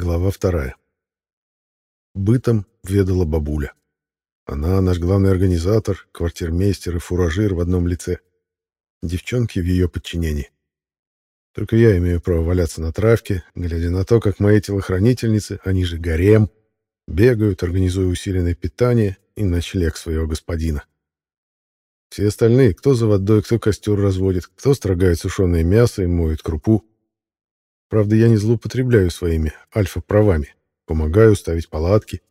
Глава вторая. Бытом ведала бабуля. Она наш главный организатор, квартирмейстер и фуражир в одном лице. Девчонки в ее подчинении. Только я имею право валяться на травке, глядя на то, как мои телохранительницы, они же гарем, бегают, организуя усиленное питание и ночлег своего господина. Все остальные, кто за водой, кто костер разводит, кто строгает сушеное мясо и моет крупу. Правда, я не злоупотребляю своими альфа-правами. Помогаю ставить палатки.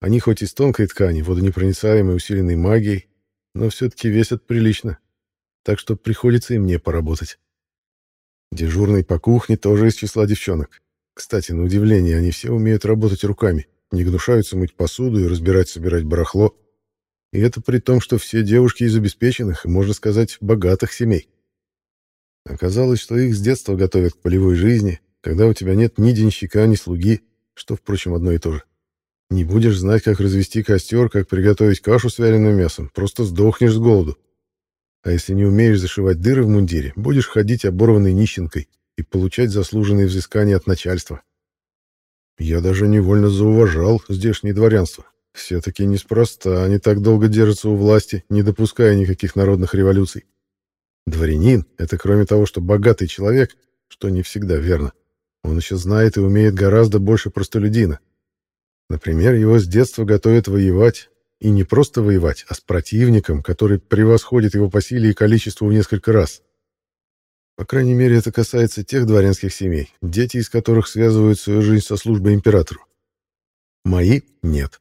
Они хоть из тонкой ткани, водонепроницаемой, усиленной магией, но все-таки весят прилично. Так что приходится и мне поработать. Дежурный по кухне тоже из числа девчонок. Кстати, на удивление, они все умеют работать руками, не гнушаются мыть посуду и разбирать-собирать барахло. И это при том, что все девушки из обеспеченных и, можно сказать, богатых семей. Оказалось, что их с детства готовят к полевой жизни, когда у тебя нет ни денщика, ни слуги, что, впрочем, одно и то же. Не будешь знать, как развести костер, как приготовить кашу с вяленым мясом, просто сдохнешь с голоду. А если не умеешь зашивать дыры в мундире, будешь ходить оборванной нищенкой и получать заслуженные взыскания от начальства. Я даже невольно зауважал здешнее дворянство. Все-таки неспроста они так долго держатся у власти, не допуская никаких народных революций. Дворянин — это кроме того, что богатый человек, что не всегда верно. Он еще знает и умеет гораздо больше простолюдина. Например, его с детства готовят воевать, и не просто воевать, а с противником, который превосходит его по силе и количеству в несколько раз. По крайней мере, это касается тех дворянских семей, дети из которых связывают свою жизнь со службой императору. Мои — нет.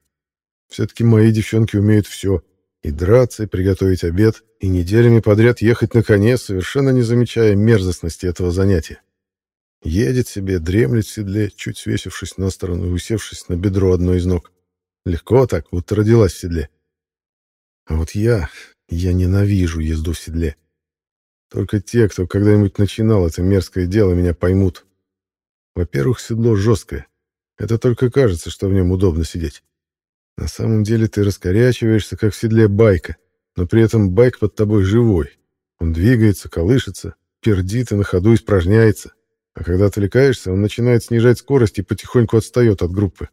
Все-таки мои девчонки умеют все. И драться, и приготовить обед, и неделями подряд ехать на коне, совершенно не замечая мерзостности этого занятия. Едет себе, дремлет в седле, чуть свесившись на сторону и усевшись на бедро одной из ног. Легко так, будто родилась в седле. А вот я, я ненавижу езду в седле. Только те, кто когда-нибудь начинал это мерзкое дело, меня поймут. Во-первых, седло жесткое. Это только кажется, что в нем удобно сидеть. На самом деле ты раскорячиваешься, как в седле байка, но при этом байк под тобой живой. Он двигается, колышется, пердит и на ходу испражняется. А когда отвлекаешься, он начинает снижать скорость и потихоньку отстает от группы.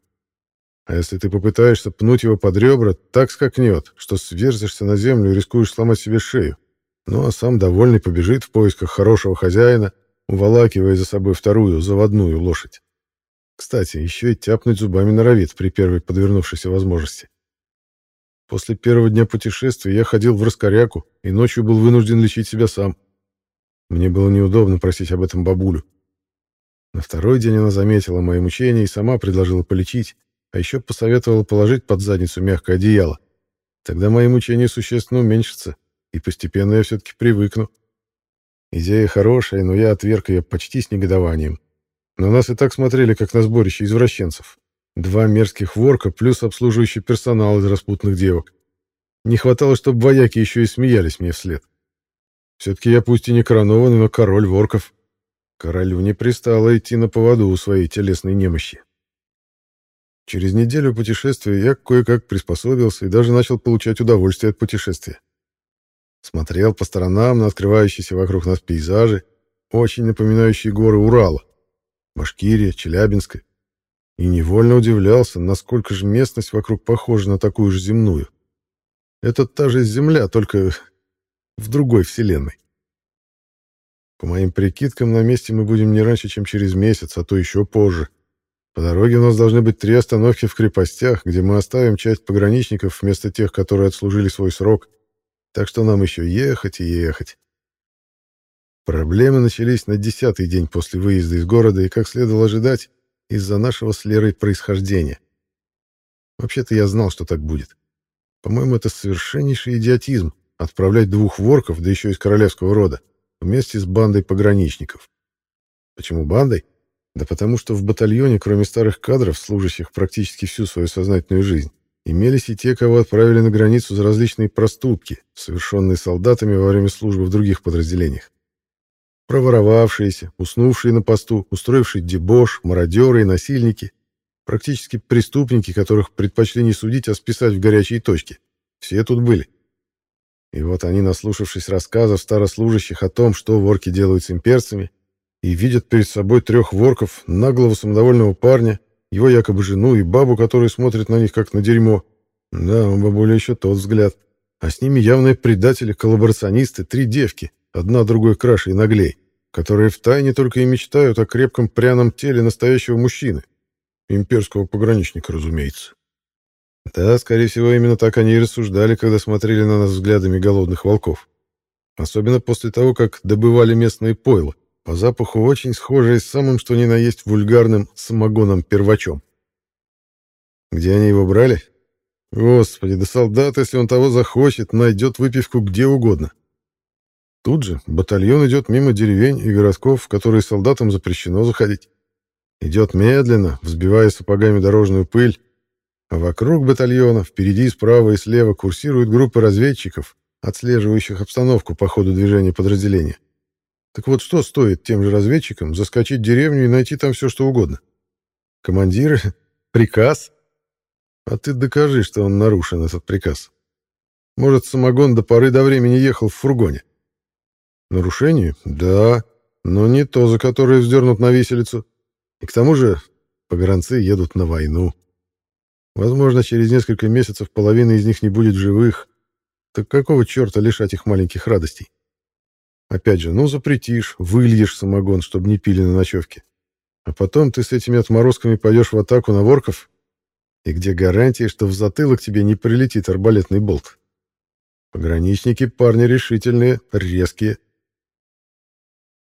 А если ты попытаешься пнуть его под ребра, так скакнет, что сверзишься на землю и рискуешь сломать себе шею. Ну а сам довольный побежит в поисках хорошего хозяина, уволакивая за собой вторую, заводную лошадь. Кстати, еще и тяпнуть зубами норовит при первой подвернувшейся возможности. После первого дня путешествия я ходил в раскоряку и ночью был вынужден лечить себя сам. Мне было неудобно просить об этом бабулю. На второй день она заметила мои мучения и сама предложила полечить, а еще посоветовала положить под задницу мягкое одеяло. Тогда мои мучения существенно уменьшатся, и постепенно я все-таки привыкну. Идея хорошая, но я отверг ее почти с негодованием. На нас и так смотрели, как на сборище извращенцев. Два мерзких ворка плюс обслуживающий персонал из распутных девок. Не хватало, чтобы вояки еще и смеялись мне вслед. Все-таки я пусть и не коронованный, но король ворков. Королю не пристало идти на поводу у своей телесной немощи. Через неделю путешествия я кое-как приспособился и даже начал получать удовольствие от путешествия. Смотрел по сторонам на открывающиеся вокруг нас пейзажи, очень напоминающие горы Урала. Башкирия, Челябинска, и невольно удивлялся, насколько же местность вокруг похожа на такую же земную. Это та же Земля, только в другой вселенной. По моим прикидкам, на месте мы будем не раньше, чем через месяц, а то еще позже. По дороге у нас должны быть три остановки в крепостях, где мы оставим часть пограничников вместо тех, которые отслужили свой срок. Так что нам еще ехать и ехать. Проблемы начались на десятый день после выезда из города и, как следовало ожидать, из-за нашего с Лерой происхождения. Вообще-то я знал, что так будет. По-моему, это совершеннейший идиотизм — отправлять двух ворков, да еще из королевского рода, вместе с бандой пограничников. Почему бандой? Да потому что в батальоне, кроме старых кадров, служащих практически всю свою сознательную жизнь, имелись и те, кого отправили на границу за различные проступки, совершенные солдатами во время службы в других подразделениях. Проворовавшиеся, уснувшие на посту, устроившие дебош, мародеры и насильники, практически преступники, которых предпочли не судить, а списать в горячие точки. Все тут были. И вот они, наслушавшись рассказов старослужащих о том, что ворки делают с имперцами, и видят перед собой трех ворков, наглого самодовольного парня, его якобы жену и бабу, которая смотрит на них как на дерьмо. Да, у бабули еще тот взгляд. А с ними явные предатели, коллаборационисты, три девки, одна другой краше и наглей, которые втайне только и мечтают о крепком пряном теле настоящего мужчины. Имперского пограничника, разумеется. Да, скорее всего, именно так они и рассуждали, когда смотрели на нас взглядами голодных волков. Особенно после того, как добывали местные пойла, по запаху очень схожие с самым что ни на есть вульгарным самогоном-первачом. Где они его брали? Господи, да солдат, если он того захочет, найдет выпивку где угодно. Тут же батальон идет мимо деревень и городков, в которые солдатам запрещено заходить. Идет медленно, взбивая сапогами дорожную пыль, а вокруг батальона, впереди, справа и слева, курсируют группы разведчиков, отслеживающих обстановку по ходу движения подразделения. Так вот, что стоит тем же разведчикам заскочить в деревню и найти там все, что угодно? Командиры? Приказ? А ты докажи, что он нарушен, этот приказ. Может, самогон до поры до времени ехал в фургоне? Нарушение? Да, но не то, за которое вздернут на виселицу. И к тому же погранцы едут на войну. Возможно, через несколько месяцев половина из них не будет живых. Так какого черта лишать их маленьких радостей? Опять же, ну запретишь, выльешь самогон, чтобы не пили на ночевке. А потом ты с этими отморозками пойдешь в атаку на ворков? И где гарантия, что в затылок тебе не прилетит арбалетный болт? Пограничники парни решительные, резкие.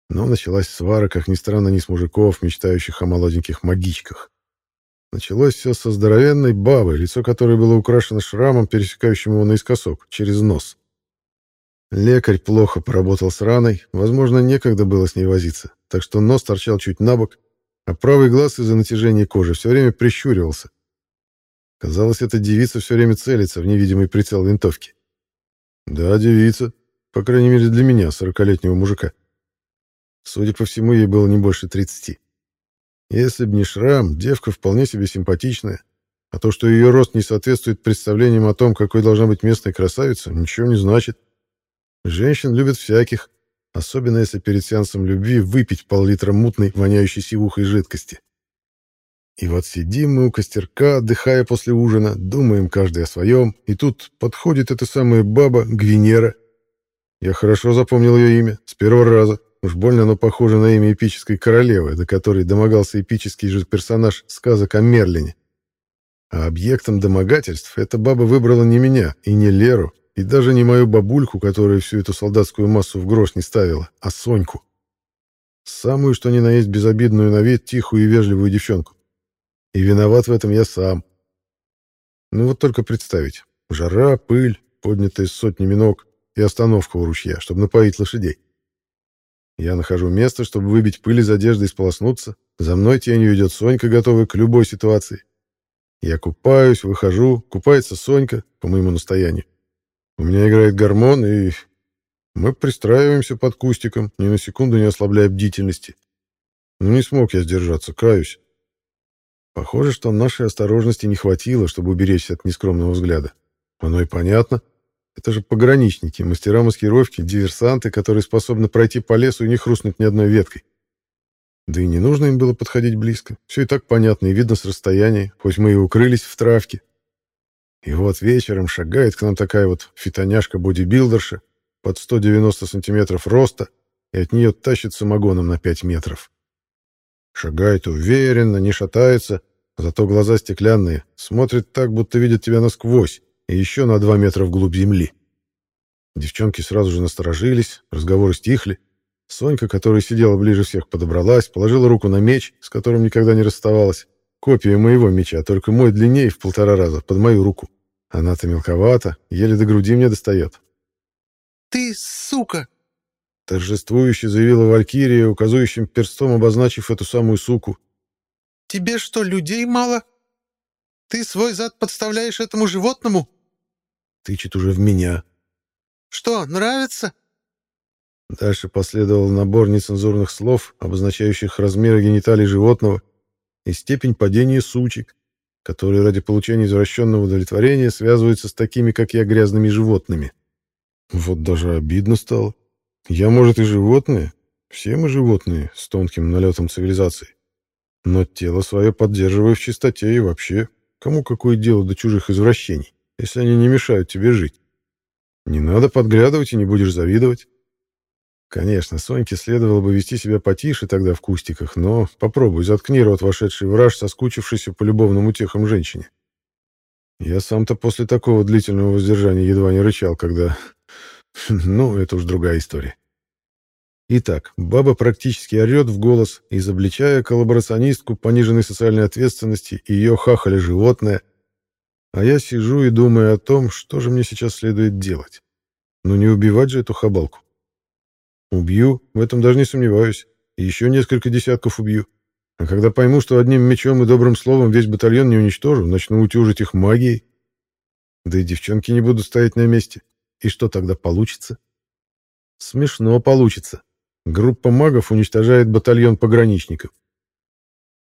Но началась свара, как ни странно, не с мужиков, мечтающих о молоденьких магичках. Началось все со здоровенной бабы, лицо которой было украшено шрамом, пересекающим его наискосок, через нос. Лекарь плохо поработал с раной, возможно, некогда было с ней возиться, так что нос торчал чуть на бок, а правый глаз из-за натяжения кожи все время прищуривался. Казалось, эта девица все время целится в невидимый прицел винтовки. Да, девица, по крайней мере для меня, сорокалетнего мужика. Судя по всему, ей было не больше тридцати. Если б не шрам, девка вполне себе симпатичная, а то, что ее рост не соответствует представлениям о том, какой должна быть местная красавица, ничего не значит. Женщин любят всяких, особенно если перед сеансом любви выпить пол-литра мутной, воняющей сивухой жидкости. И вот сидим мы у костерка, отдыхая после ужина, думаем каждый о своем, и тут подходит эта самая баба Гвинера. Я хорошо запомнил ее имя, с первого раза. Уж больно оно похоже на имя эпической королевы, до которой домогался эпический же персонаж сказок о Мерлине. А объектом домогательств эта баба выбрала не меня и не Леру, и даже не мою бабульку, которая всю эту солдатскую массу в грош не ставила, а Соньку. Самую, что ни на есть безобидную на вид, тихую и вежливую девчонку. И виноват в этом я сам. Ну вот только представить. Жара, пыль, поднятая сотнями ног и остановка у ручья, чтобы напоить лошадей. Я нахожу место, чтобы выбить пыль из одежды и сполоснуться. За мной тенью идет Сонька, готовая к любой ситуации. Я купаюсь, выхожу, купается Сонька, по моему настоянию. У меня играет гормон, и мы пристраиваемся под кустиком, ни на секунду не ослабляя бдительности. Но не смог я сдержаться, каюсь. Похоже, что нашей осторожности не хватило, чтобы уберечься от нескромного взгляда. Оно и понятно. Это же пограничники, мастера маскировки, диверсанты, которые способны пройти по лесу и не хрустнуть ни одной веткой. Да и не нужно им было подходить близко. Все и так понятно и видно с расстояния, хоть мы и укрылись в травке. И вот вечером шагает к нам такая вот фитоняшка-бодибилдерша под 190 сантиметров роста, и от нее тащит самогоном на 5 метров. Шагает уверенно, не шатается, зато глаза стеклянные, смотрит так, будто видит тебя насквозь, и еще на два метра вглубь земли. Девчонки сразу же насторожились, разговоры стихли. Сонька, которая сидела ближе всех, подобралась, положила руку на меч, с которым никогда не расставалась. Копия моего меча, только мой длиннее в полтора раза, под мою руку. Она-то мелковата, еле до груди мне достает. «Ты сука!» Торжествующе заявила Валькирия, указующим перстом обозначив эту самую суку. «Тебе что, людей мало? Ты свой зад подставляешь этому животному?» Тычет уже в меня. «Что, нравится?» Дальше последовал набор нецензурных слов, обозначающих размеры гениталий животного и степень падения сучек, которые ради получения извращенного удовлетворения связываются с такими, как я, грязными животными. Вот даже обидно стало. Я, может, и животное. Все мы животные с тонким налетом цивилизации. но тело свое поддерживаю в чистоте и вообще, кому какое дело до чужих извращений, если они не мешают тебе жить. Не надо подглядывать и не будешь завидовать. Конечно, Соньке следовало бы вести себя потише тогда в кустиках, но попробуй, заткни рот вошедший враж, соскучившийся по любовным утехам женщине. Я сам-то после такого длительного воздержания едва не рычал, когда... Ну, это уж другая история. Итак, баба практически орет в голос, изобличая коллаборационистку пониженной социальной ответственности и ее хахали животное. А я сижу и думаю о том, что же мне сейчас следует делать. Ну не убивать же эту хабалку. Убью, в этом даже не сомневаюсь. И еще несколько десятков убью. А когда пойму, что одним мечом и добрым словом весь батальон не уничтожу, начну утюжить их магией. Да и девчонки не будут стоять на месте. И что тогда получится? Смешно получится. Группа магов уничтожает батальон пограничников.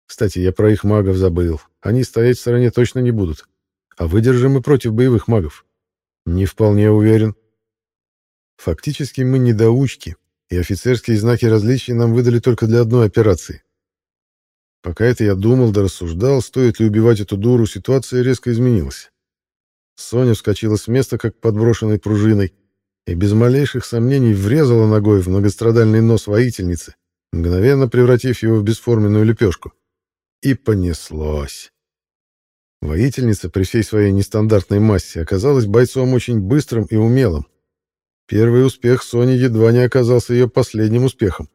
Кстати, я про их магов забыл. Они стоять в стороне точно не будут. А выдержим мы против боевых магов? Не вполне уверен. Фактически мы недоучки, и офицерские знаки различия нам выдали только для одной операции. Пока это я думал да рассуждал, стоит ли убивать эту дуру, ситуация резко изменилась. Соня вскочила с места, как подброшенной пружиной, и без малейших сомнений врезала ногой в многострадальный нос воительницы, мгновенно превратив его в бесформенную лепешку. И понеслось. Воительница при всей своей нестандартной массе оказалась бойцом очень быстрым и умелым, Первый успех Сони едва не оказался ее последним успехом.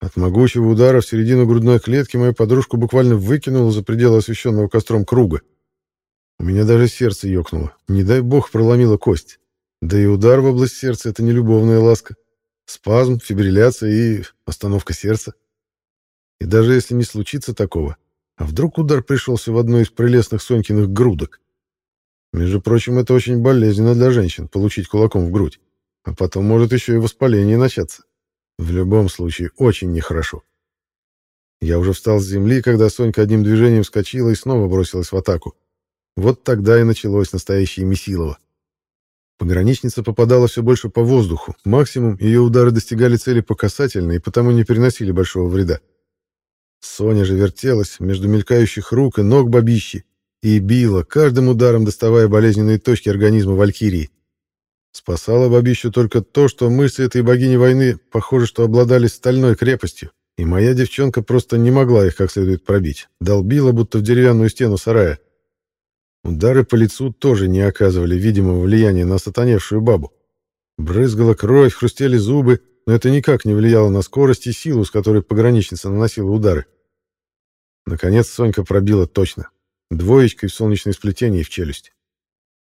От могучего удара в середину грудной клетки мою подружку буквально выкинуло за пределы освещенного костром круга. У меня даже сердце ёкнуло. Не дай бог проломила кость. Да и удар в область сердца — это не любовная ласка. Спазм, фибрилляция и остановка сердца. И даже если не случится такого, а вдруг удар пришелся в одну из прелестных Сонькиных грудок? Между прочим, это очень болезненно для женщин — получить кулаком в грудь. А потом может еще и воспаление начаться. В любом случае, очень нехорошо. Я уже встал с земли, когда Сонька одним движением вскочила и снова бросилась в атаку. Вот тогда и началось настоящее месилово. Пограничница попадала все больше по воздуху. Максимум ее удары достигали цели по касательной и потому не переносили большого вреда. Соня же вертелась между мелькающих рук и ног бабищи и била, каждым ударом доставая болезненные точки организма Валькирии. Спасало бабищу только то, что мысли этой богини войны, похоже, что обладали стальной крепостью, и моя девчонка просто не могла их как следует пробить, долбила будто в деревянную стену сарая. Удары по лицу тоже не оказывали видимого влияния на сатаневшую бабу. Брызгала кровь, хрустели зубы, но это никак не влияло на скорость и силу, с которой пограничница наносила удары. Наконец Сонька пробила точно. Двоечкой в солнечное сплетение в челюсть.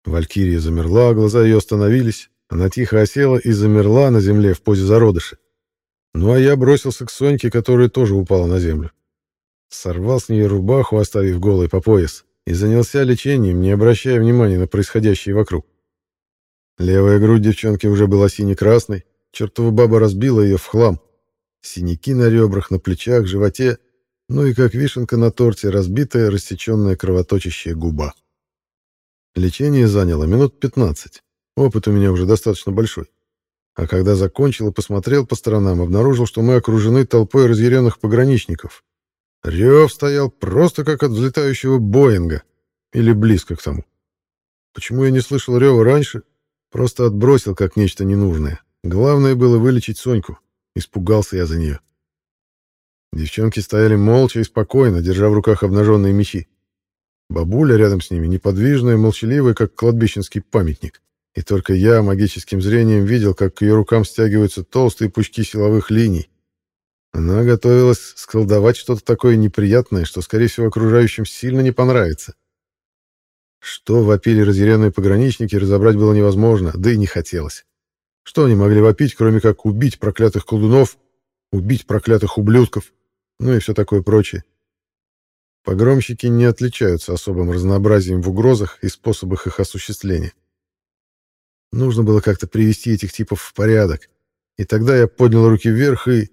Валькирия замерла, глаза ее остановились. Она тихо осела и замерла на земле в позе зародыша. Ну а я бросился к Соньке, которая тоже упала на землю. Сорвал с нее рубаху, оставив голой по пояс, и занялся лечением, не обращая внимания на происходящее вокруг. Левая грудь девчонки уже была сине-красной, чертова баба разбила ее в хлам. Синяки на ребрах, на плечах, животе, ну и как вишенка на торте разбитая, рассеченная кровоточащая губа. Лечение заняло минут 15. Опыт у меня уже достаточно большой. А когда закончил и посмотрел по сторонам, обнаружил, что мы окружены толпой разъяренных пограничников. Рев стоял просто как от взлетающего Боинга. Или близко к тому. Почему я не слышал рева раньше? Просто отбросил как нечто ненужное. Главное было вылечить Соньку. Испугался я за нее. Девчонки стояли молча и спокойно, держа в руках обнаженные мечи. Бабуля рядом с ними, неподвижная, молчаливая, как кладбищенский памятник. И только я магическим зрением видел, как к ее рукам стягиваются толстые пучки силовых линий. Она готовилась сколдовать что-то такое неприятное, что, скорее всего, окружающим сильно не понравится. Что вопили разъяренные пограничники, разобрать было невозможно, да и не хотелось. Что они могли вопить, кроме как убить проклятых колдунов, убить проклятых ублюдков, ну и все такое прочее. Погромщики не отличаются особым разнообразием в угрозах и способах их осуществления. Нужно было как-то привести этих типов в порядок. И тогда я поднял руки вверх и...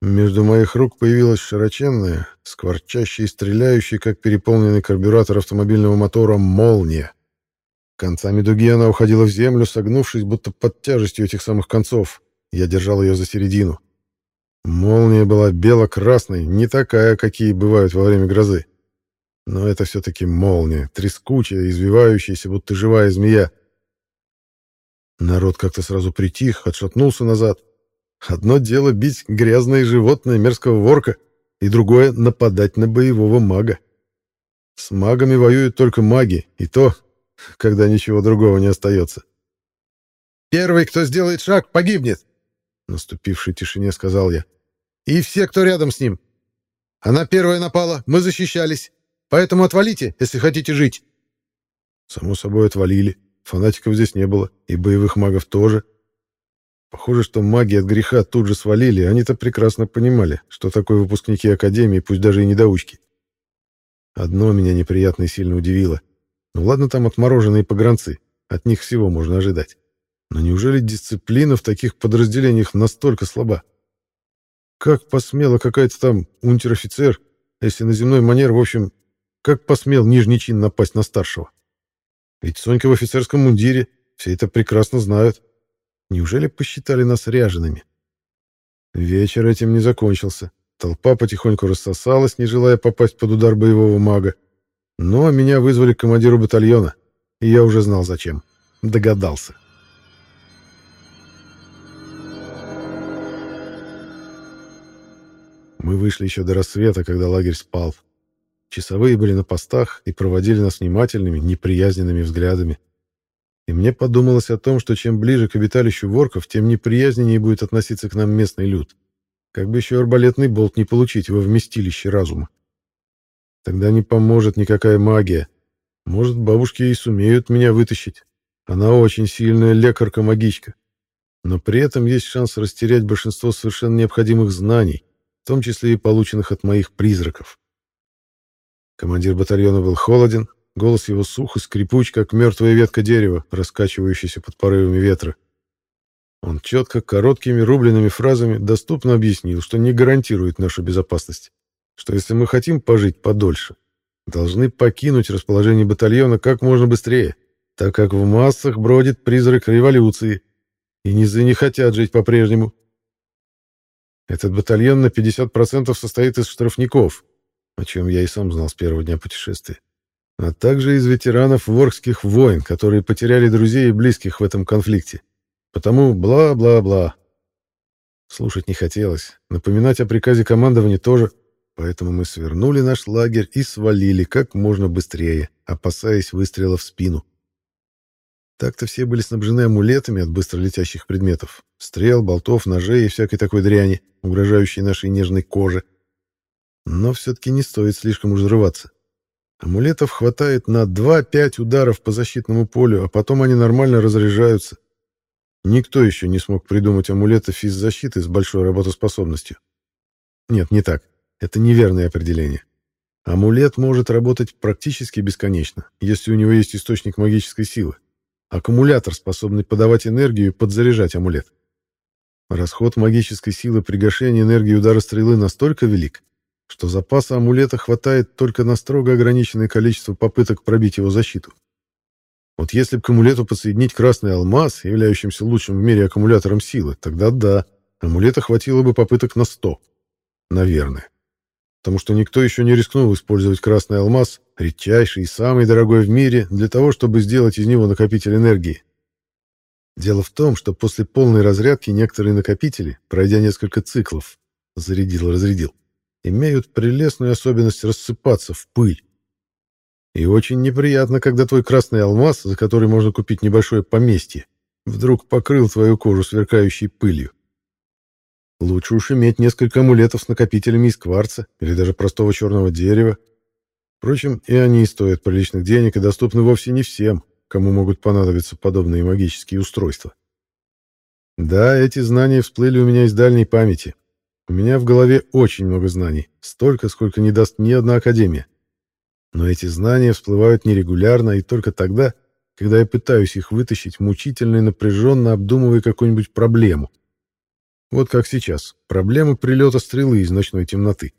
Между моих рук появилась широченная, скворчащая и стреляющая, как переполненный карбюратор автомобильного мотора, молния. Концами дуги она уходила в землю, согнувшись, будто под тяжестью этих самых концов. Я держал ее за середину. Молния была бело-красной, не такая, какие бывают во время грозы. Но это все-таки молния, трескучая, извивающаяся, будто живая змея. Народ как-то сразу притих, отшатнулся назад. Одно дело бить грязное животное мерзкого ворка, и другое — нападать на боевого мага. С магами воюют только маги, и то, когда ничего другого не остается. «Первый, кто сделает шаг, погибнет!» В наступившей тишине сказал я. «И все, кто рядом с ним. Она первая напала, мы защищались. Поэтому отвалите, если хотите жить». Само собой, отвалили. Фанатиков здесь не было, и боевых магов тоже. Похоже, что маги от греха тут же свалили, они-то прекрасно понимали, что такое выпускники Академии, пусть даже и недоучки. Одно меня неприятно и сильно удивило. Ну ладно там отмороженные погранцы, от них всего можно ожидать. Но неужели дисциплина в таких подразделениях настолько слаба? Как посмела какая-то там унтер-офицер, если на земной манер, в общем, как посмел нижний чин напасть на старшего? Ведь Сонька в офицерском мундире, все это прекрасно знают. Неужели посчитали нас ряжеными? Вечер этим не закончился. Толпа потихоньку рассосалась, не желая попасть под удар боевого мага. Но меня вызвали к командиру батальона, и я уже знал зачем. Догадался. Мы вышли еще до рассвета, когда лагерь спал. Часовые были на постах и проводили нас внимательными, неприязненными взглядами. И мне подумалось о том, что чем ближе к обиталищу ворков, тем неприязненнее будет относиться к нам местный люд. Как бы еще арбалетный болт не получить во вместилище разума. Тогда не поможет никакая магия. Может, бабушки и сумеют меня вытащить. Она очень сильная лекарка-магичка. Но при этом есть шанс растерять большинство совершенно необходимых знаний, в том числе и полученных от моих призраков. Командир батальона был холоден, голос его сух и скрипуч, как мертвая ветка дерева, раскачивающаяся под порывами ветра. Он четко, короткими рубленными фразами доступно объяснил, что не гарантирует нашу безопасность, что если мы хотим пожить подольше, должны покинуть расположение батальона как можно быстрее, так как в массах бродит призрак революции, и низы не хотят жить по-прежнему. Этот батальон на 50% состоит из штрафников, о чем я и сам знал с первого дня путешествия, а также из ветеранов воркских войн, которые потеряли друзей и близких в этом конфликте. Потому бла-бла-бла. Слушать не хотелось, напоминать о приказе командования тоже, поэтому мы свернули наш лагерь и свалили как можно быстрее, опасаясь выстрела в спину. Так-то все были снабжены амулетами от быстро летящих предметов. Стрел, болтов, ножей и всякой такой дряни, угрожающей нашей нежной коже. Но все-таки не стоит слишком уж взрываться. Амулетов хватает на 2-5 ударов по защитному полю, а потом они нормально разряжаются. Никто еще не смог придумать амулеты физзащиты с большой работоспособностью. Нет, не так. Это неверное определение. Амулет может работать практически бесконечно, если у него есть источник магической силы. Аккумулятор, способный подавать энергию и подзаряжать амулет. Расход магической силы при гашении энергии удара стрелы настолько велик, что запаса амулета хватает только на строго ограниченное количество попыток пробить его защиту. Вот если бы к амулету подсоединить красный алмаз, являющимся лучшим в мире аккумулятором силы, тогда да, амулета хватило бы попыток на 100. Наверное. Потому что никто еще не рискнул использовать красный алмаз, редчайший и самый дорогой в мире, для того, чтобы сделать из него накопитель энергии. Дело в том, что после полной разрядки некоторые накопители, пройдя несколько циклов, зарядил-разрядил, имеют прелестную особенность рассыпаться в пыль. И очень неприятно, когда твой красный алмаз, за который можно купить небольшое поместье, вдруг покрыл твою кожу сверкающей пылью. Лучше уж иметь несколько амулетов с накопителями из кварца или даже простого черного дерева. Впрочем, и они стоят приличных денег и доступны вовсе не всем, кому могут понадобиться подобные магические устройства. Да, эти знания всплыли у меня из дальней памяти, у меня в голове очень много знаний, столько, сколько не даст ни одна академия. Но эти знания всплывают нерегулярно и только тогда, когда я пытаюсь их вытащить, мучительно и напряженно обдумывая какую-нибудь проблему. Вот как сейчас. Проблема прилета стрелы из ночной темноты.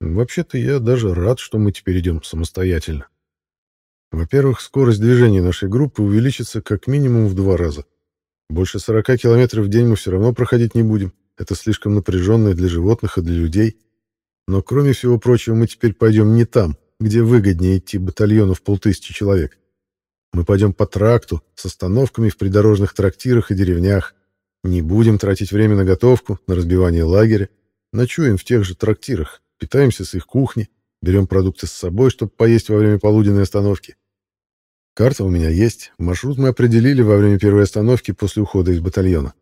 Вообще-то я даже рад, что мы теперь идем самостоятельно. Во-первых, скорость движения нашей группы увеличится как минимум в два раза. Больше 40 километров в день мы все равно проходить не будем это слишком напряженно для животных и для людей. Но кроме всего прочего, мы теперь пойдем не там, где выгоднее идти батальону в полтысячи человек. Мы пойдем по тракту, с остановками в придорожных трактирах и деревнях. Не будем тратить время на готовку, на разбивание лагеря. Ночуем в тех же трактирах, питаемся с их кухни, берем продукты с собой, чтобы поесть во время полуденной остановки. Карта у меня есть, маршрут мы определили во время первой остановки после ухода из батальона.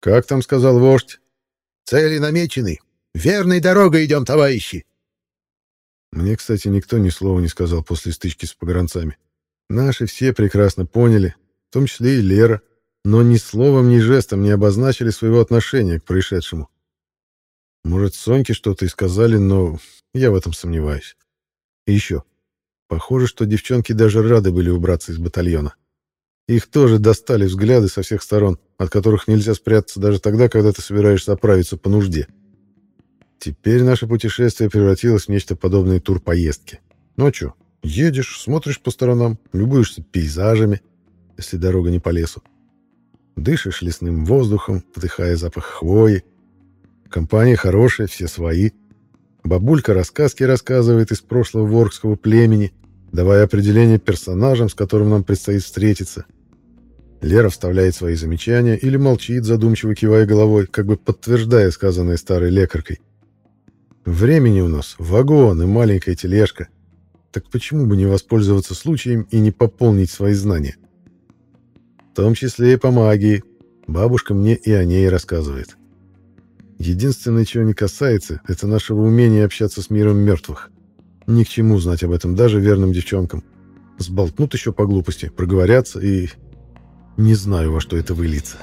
Как там сказал вождь? Цели намечены. Верной дорогой идем, товарищи. Мне, кстати, никто ни слова не сказал после стычки с погранцами. Наши все прекрасно поняли, в том числе и Лера, но ни словом, ни жестом не обозначили своего отношения к происшедшему. Может, Соньке что-то и сказали, но я в этом сомневаюсь. И еще. Похоже, что девчонки даже рады были убраться из батальона. Их тоже достали взгляды со всех сторон, от которых нельзя спрятаться даже тогда, когда ты собираешься оправиться по нужде. Теперь наше путешествие превратилось в нечто подобное турпоездке. Ночью едешь, смотришь по сторонам, любуешься пейзажами, если дорога не по лесу. Дышишь лесным воздухом, вдыхая запах хвои. Компания хорошая, все свои. Бабулька рассказки рассказывает из прошлого воркского племени, давая определение персонажам, с которым нам предстоит встретиться. Лера вставляет свои замечания или молчит, задумчиво кивая головой, как бы подтверждая сказанное старой лекаркой. Времени у нас вагон и маленькая тележка. Так почему бы не воспользоваться случаем и не пополнить свои знания? Том числе и по магии. Бабушка мне и о ней рассказывает. Единственное, чего не касается, это нашего умения общаться с миром мертвых. Ни к чему знать об этом даже верным девчонкам. Сболтнут еще по глупости, проговорятся и... Не знаю, во что это выльется.